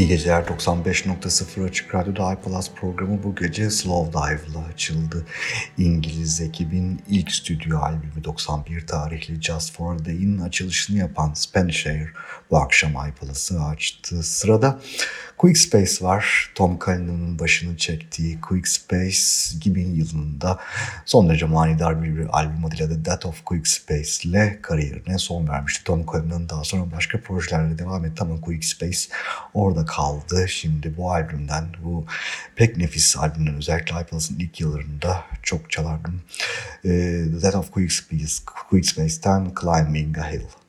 İyi geceler 95.0 Açık Radyo'da iPlus programı bu gece Slow Dive'la açıldı. İngiliz ekibin ilk stüdyo albümü 91 tarihli Just For A Day'in açılışını yapan Spanish Air bu akşam iPlus'ı açtı. Sırada Quick Space var. Tom Cullinan'ın başını çektiği Quick Space 2000 yılında son derece manidar bir, albüm adıyla The Death of Quick Space ile kariyerine son vermişti. Tom Cullinan daha sonra başka projelerle devam etti ama Quick Space orada kaldı. Şimdi bu albümden, bu pek nefis albümden özellikle iPlus'ın ilk yıllarında çok çalardım. The Death of Quick Space, Quick Space'ten Climbing a Hill.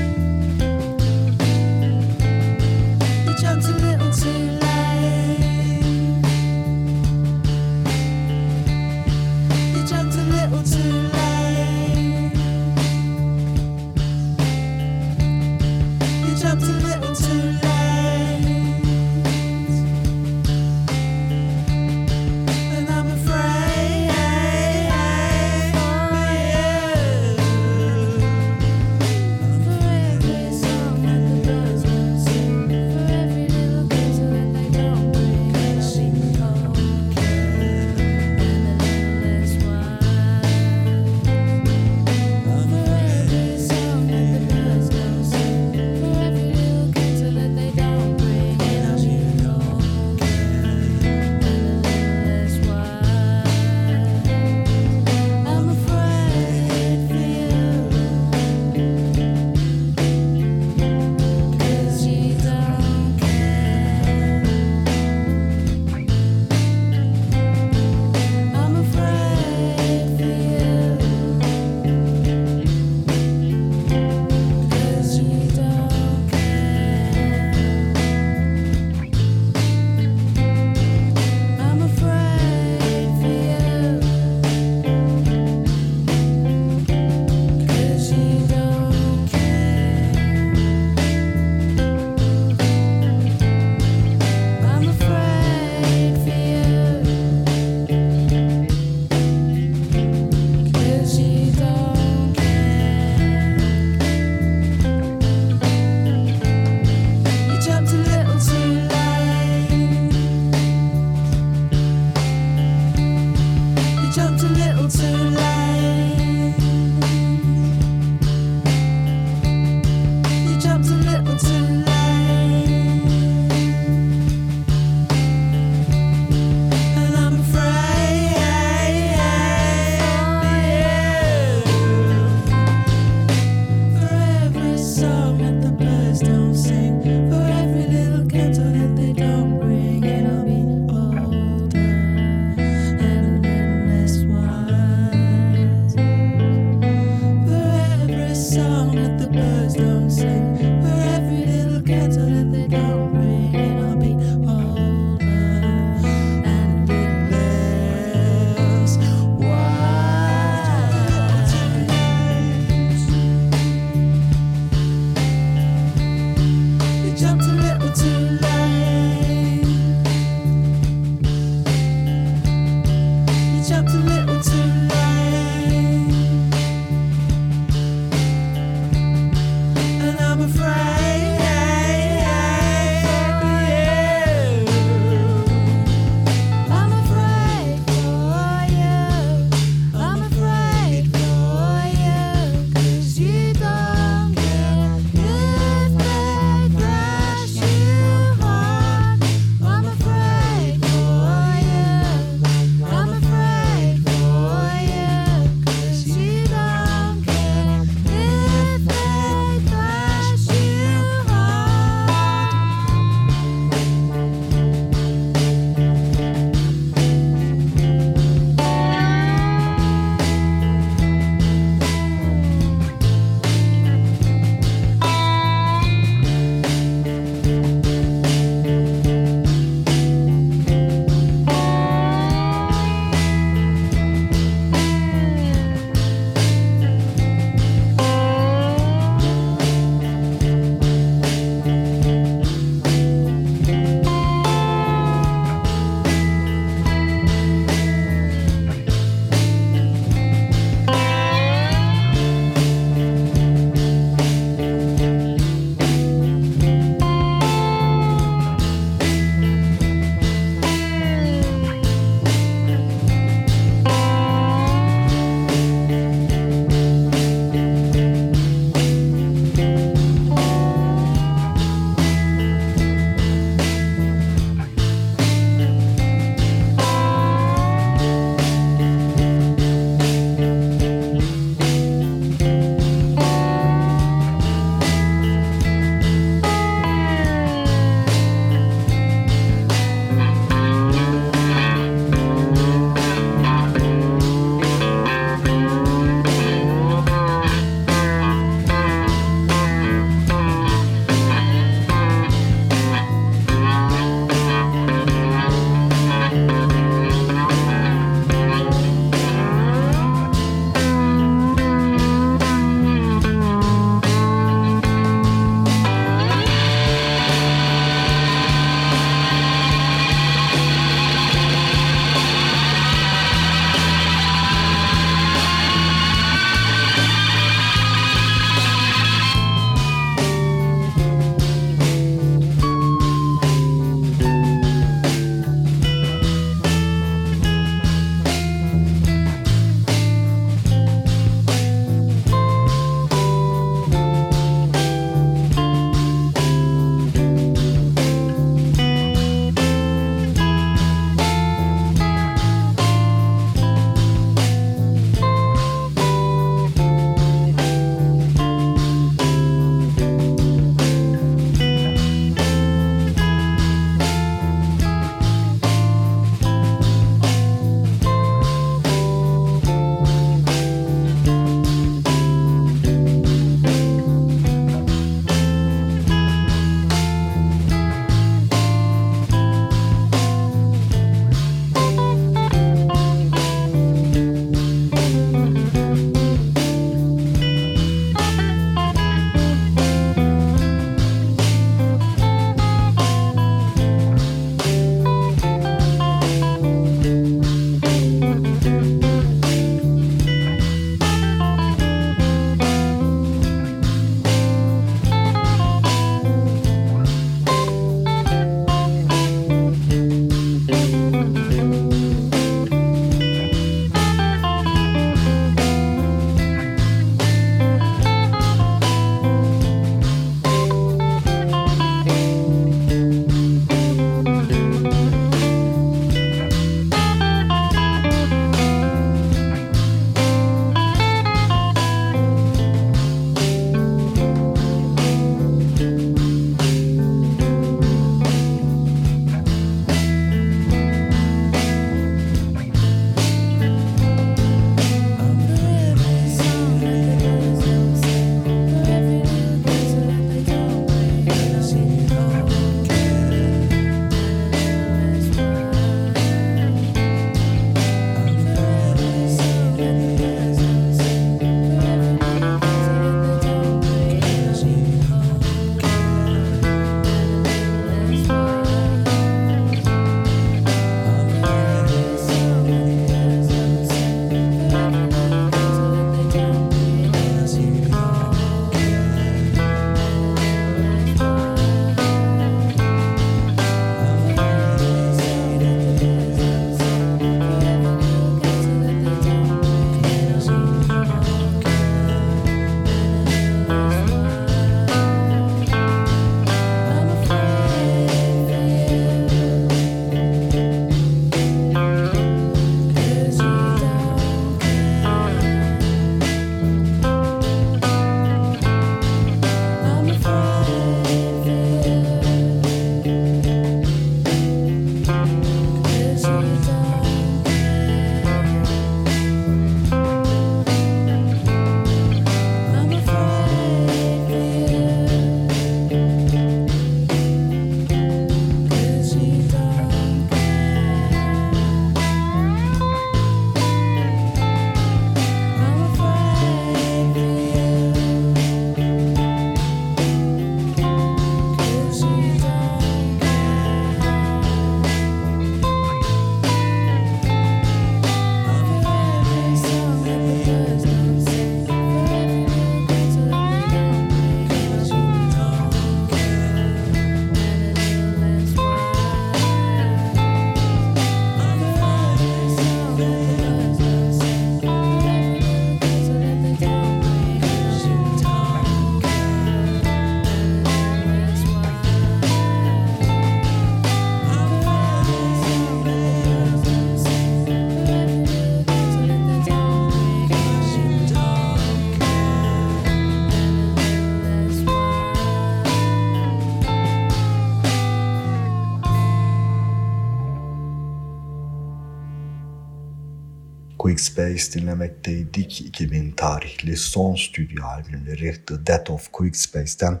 Quick Space dinlemekteydik. 2000 tarihli son stüdyo albümleri The Death of Quick Space'ten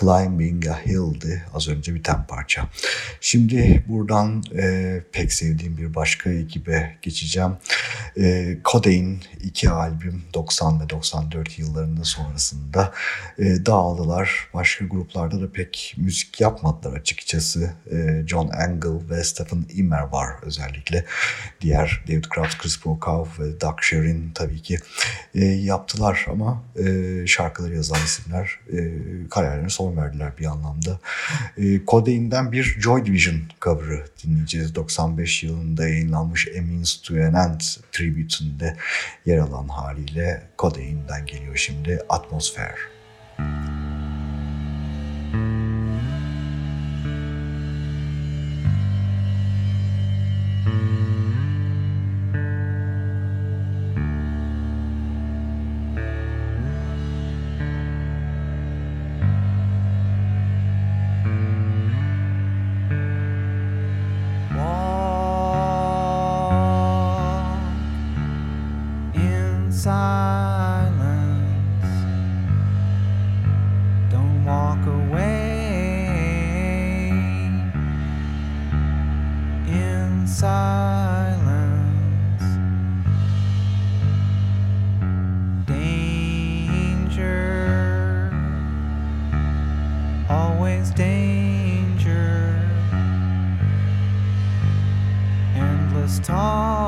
Climbing a Hill'di az önce biten parça. Şimdi buradan e, pek sevdiğim bir başka ekibe geçeceğim. E, Codeine iki albüm 90 ve 94 yıllarında sonrasında e, dağıldılar. Başka gruplarda da pek müzik yapmadılar açıkçası. E, John Angle ve Stephen Immer var özellikle. Diğer David Croft, Chris Brokaw ve Doug Sherin tabii ki e, yaptılar ama e, şarkıları yazan isimler e, kariyerlerine son verdiler bir anlamda. E, Codeine'den bir Joy Division cover'ı dinleyeceğiz. 95 yılında yayınlanmış A Means to an End tribute'ünde yer alan haliyle Codeine'den geliyor şimdi Atmosfer. Stop.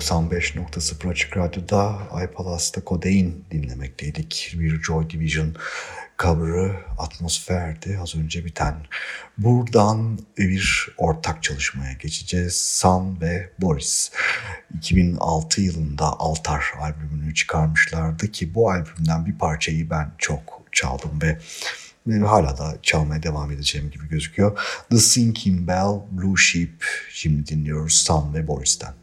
95.0 Açık Radyo'da iPalas'ta Kodein dinlemekteydik. Bir Joy Division cover'ı atmosferdi az önce biten. Buradan bir ortak çalışmaya geçeceğiz. San ve Boris 2006 yılında Altar albümünü çıkarmışlardı ki bu albümden bir parçayı ben çok çaldım ve hala da çalmaya devam edeceğim gibi gözüküyor. The Sinking Bell, Blue Sheep şimdi dinliyoruz San ve Boris'ten.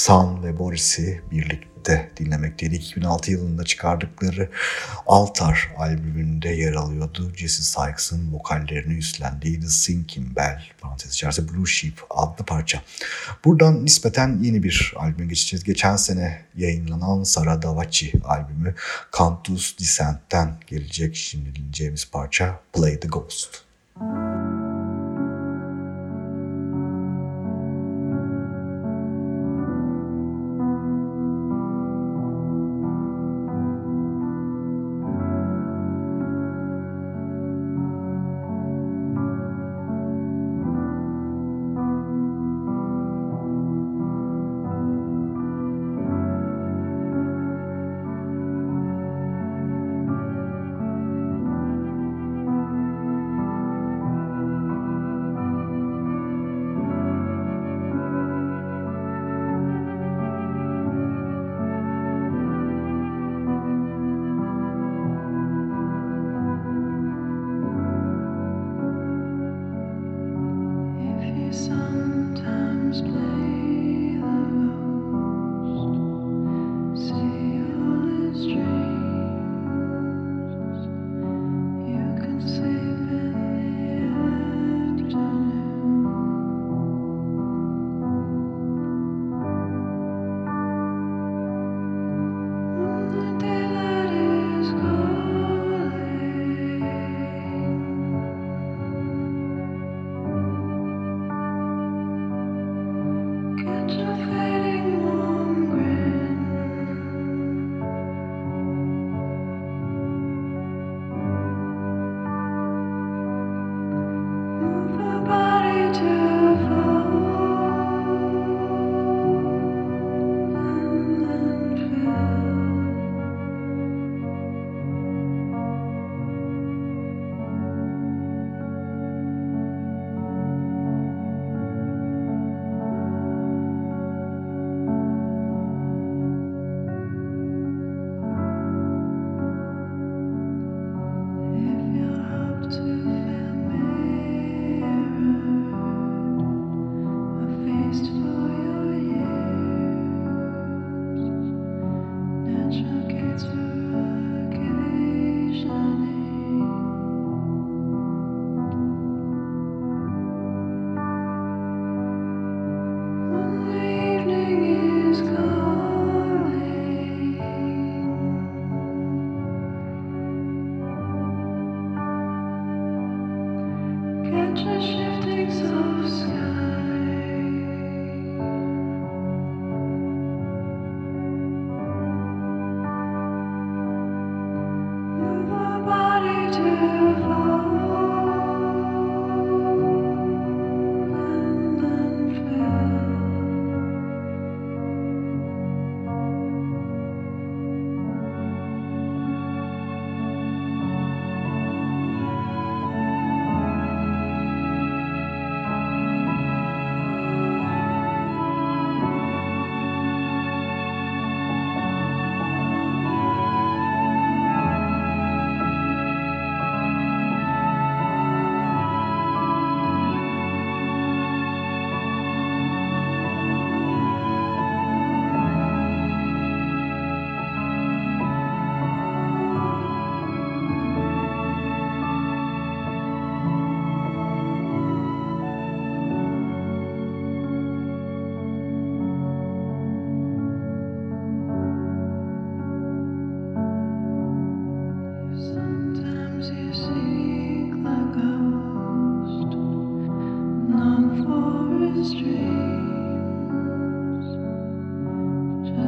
San ve Boris'i birlikte dinlemekteydik. 2006 yılında çıkardıkları Altar albümünde yer alıyordu. Jesse Sykes'ın vokallerini üstlendiği The Sinking Bell, parantez içerisinde Blue Sheep adlı parça. Buradan nispeten yeni bir albüme geçeceğiz. Geçen sene yayınlanan Sara Davachi albümü Cantus Descent'ten gelecek şimdi dinleyeceğimiz parça Play the Ghost.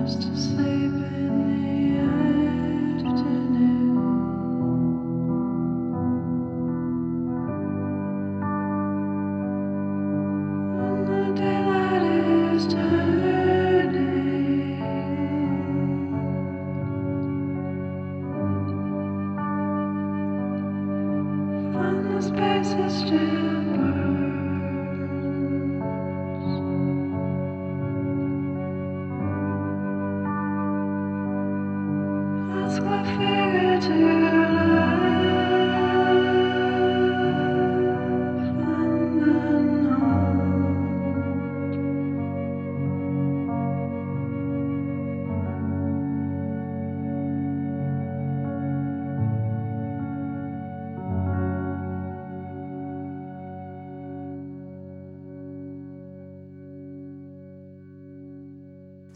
To sleep.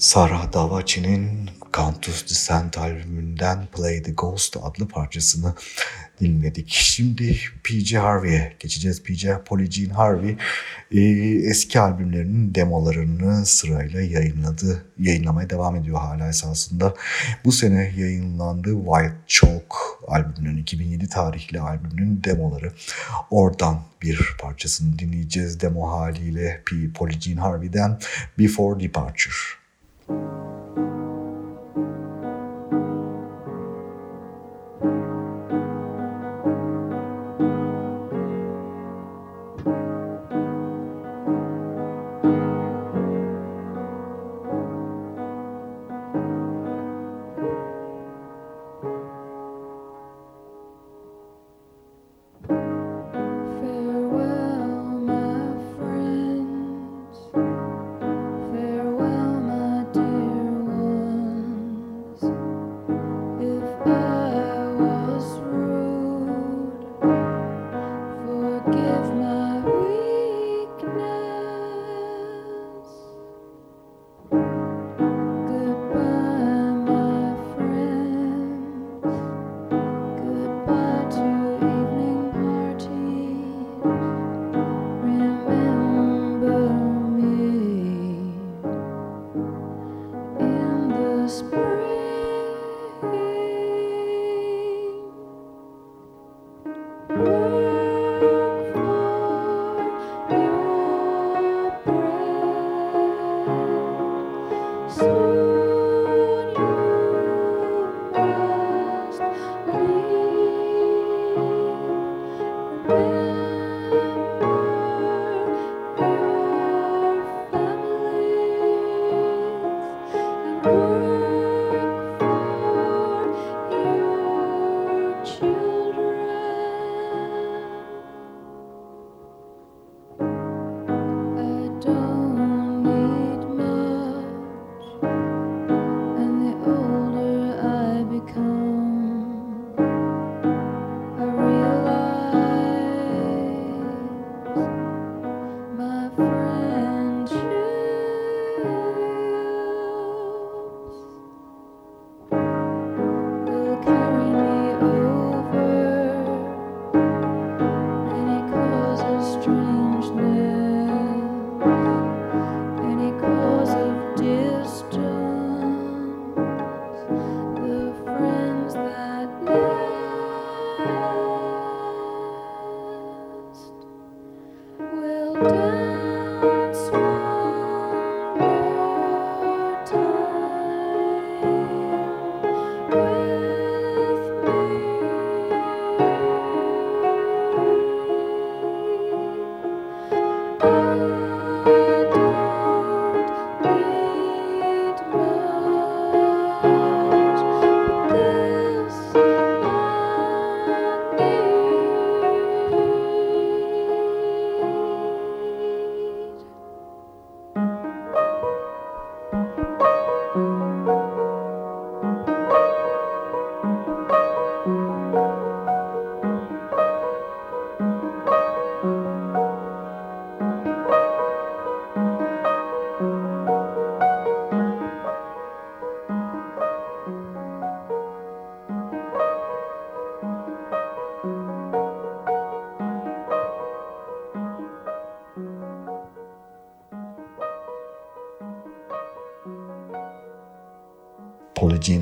Sarah Davachi'nin Cantus Descent albümünden Play the Ghost adlı parçasını dinledik. Şimdi P.J. Harvey'e geçeceğiz. P.J. Polly Jean Harvey e, eski albümlerinin demolarını sırayla yayınladı. Yayınlamaya devam ediyor hala esasında. Bu sene yayınlandı White Chalk albümünün 2007 tarihli albümünün demoları. Oradan bir parçasını dinleyeceğiz demo haliyle P. Polly Jean Harvey'den Before Departure. thank you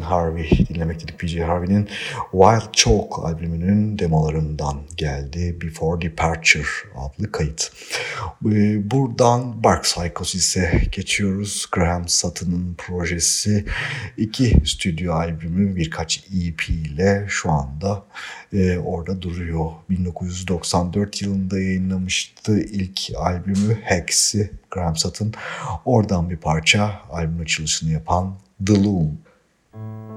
Harvey dinlemek dedik PJ Harvey'nin Wild Chalk albümünün demolarından geldi. Before Departure adlı kayıt. Ee, buradan Bark Psychosis'e geçiyoruz. Graham Sutton'ın projesi iki stüdyo albümü birkaç EP ile şu anda e, orada duruyor. 1994 yılında yayınlamıştı ilk albümü Hex'i Graham Sutton. Oradan bir parça albüm açılışını yapan The Loom. Thank you.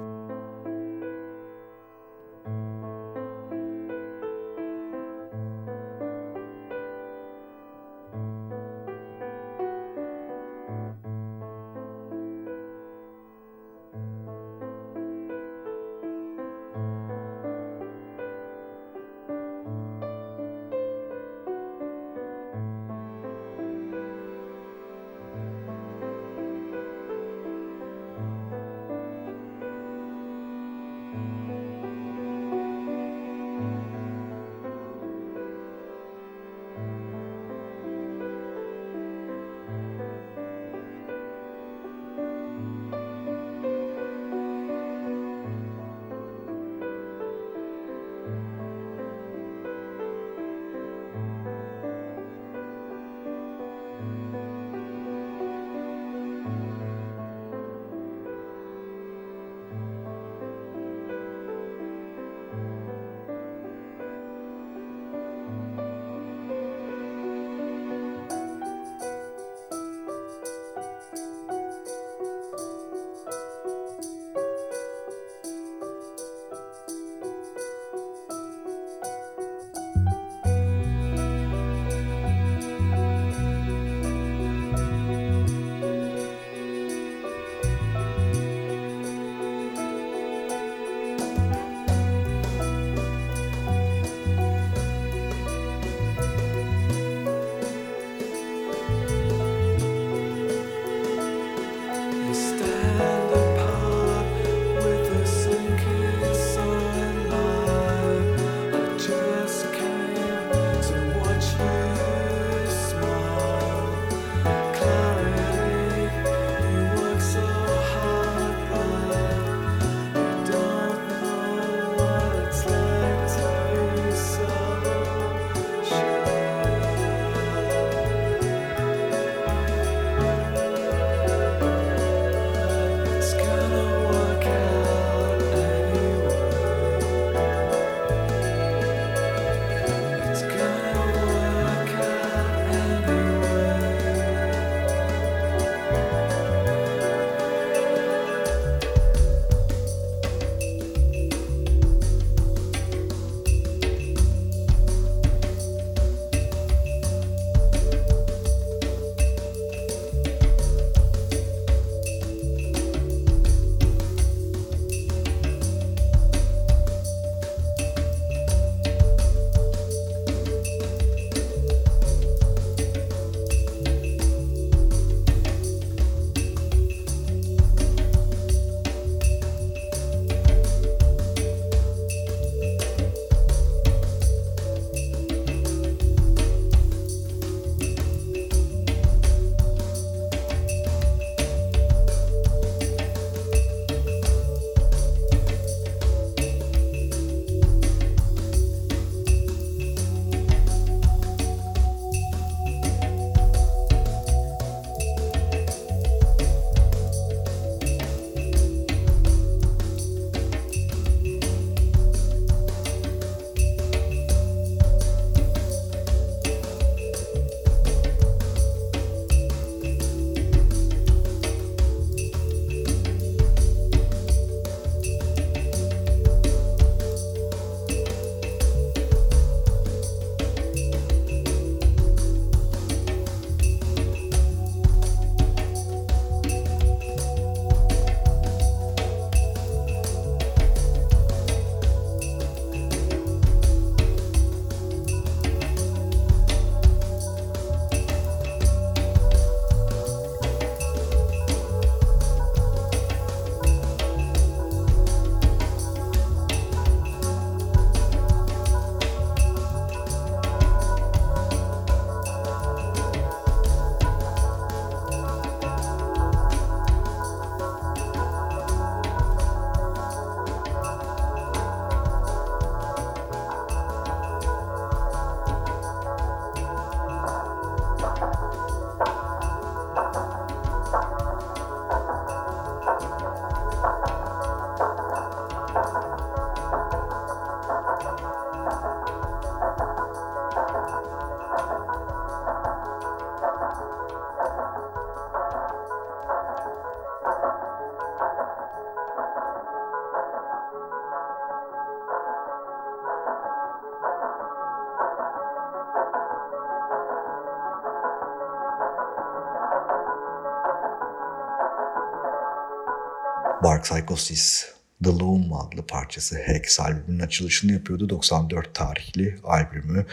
Bark Psychosis The Loom adlı parçası Hex albümünün açılışını yapıyordu. 94 tarihli albümü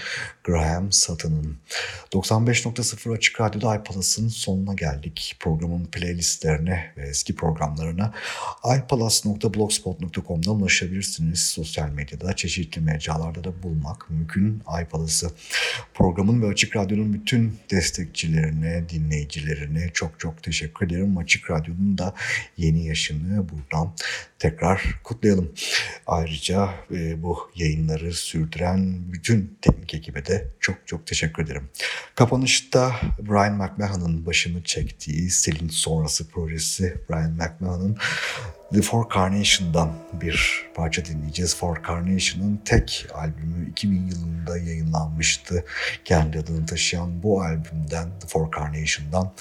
Graham Sutton'ın. 95.0 Açık Radyo'da iPalas'ın sonuna geldik. Programın playlistlerine ve eski programlarına ipalas.blogspot.com'dan ulaşabilirsiniz. Sosyal medyada, çeşitli mecralarda da bulmak mümkün iPalas'ı. Programın ve Açık Radyo'nun bütün destekçilerine, dinleyicilerine çok çok teşekkür ederim. Açık Radyo'nun da yeni yaşını buradan tekrar kutlayalım. Ayrıca e, bu yayınları sürdüren bütün teknik ekibe de çok çok teşekkür ederim. Kapanışta Brian McMahon'ın başını çektiği Selin sonrası projesi Brian McMahon'ın The Four Carnation'dan bir parça dinleyeceğiz. Four Carnation'ın tek albümü 2000 yılında yayınlanmıştı. Kendi adını taşıyan bu albümden The Four Carnation'dan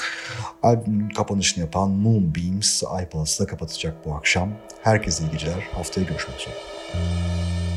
albümün kapanışını yapan Moonbeams iPalas'ı kapatacak bu akşam. Herkese iyi geceler. Haftaya görüşmek üzere.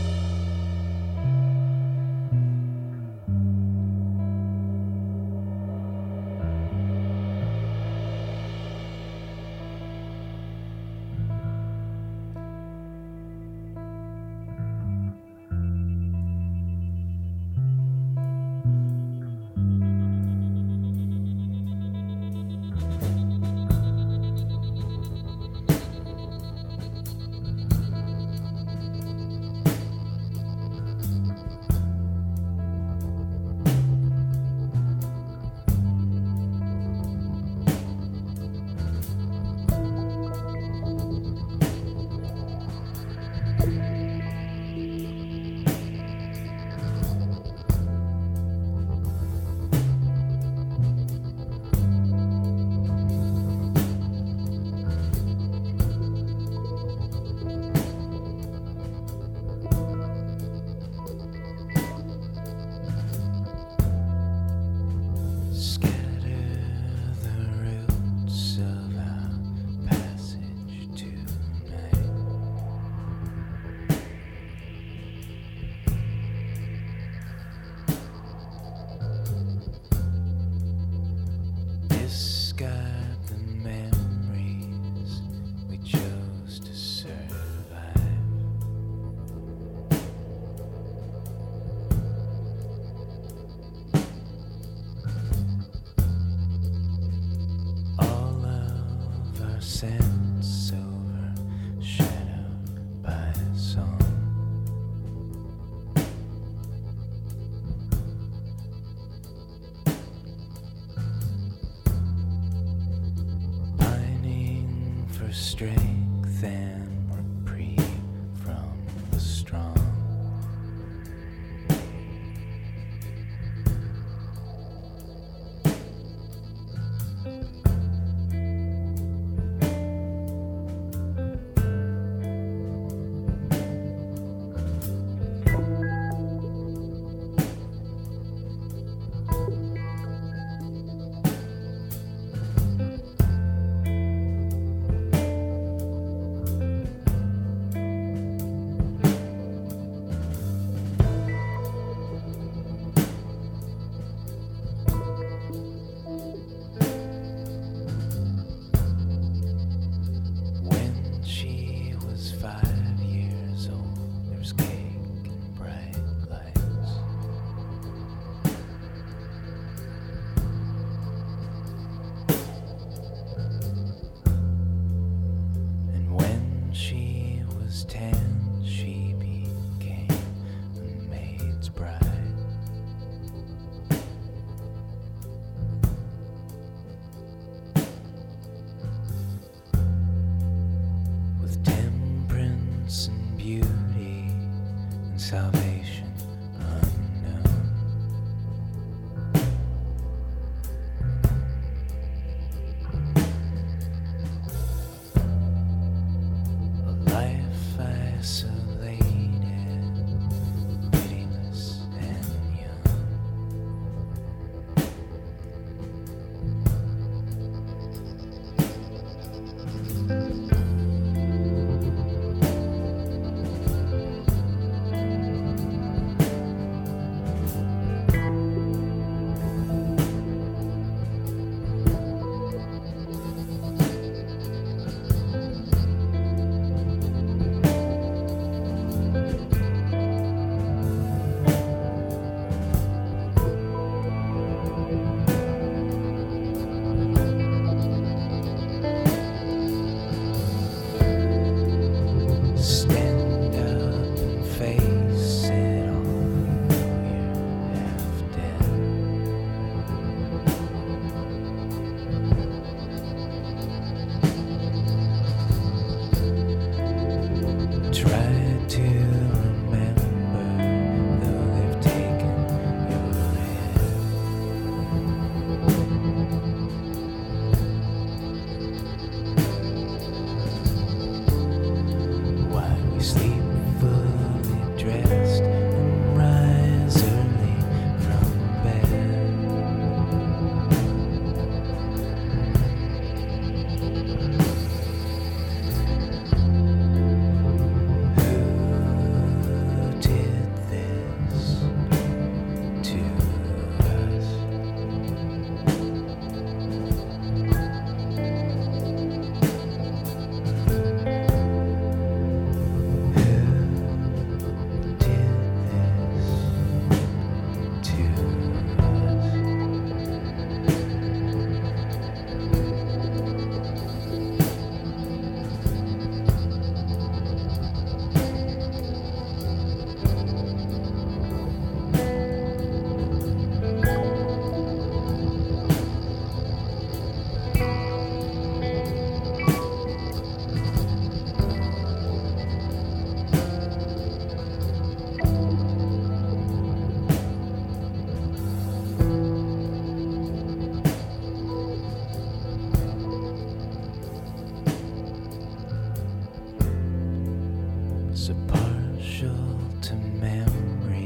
so partial to memory.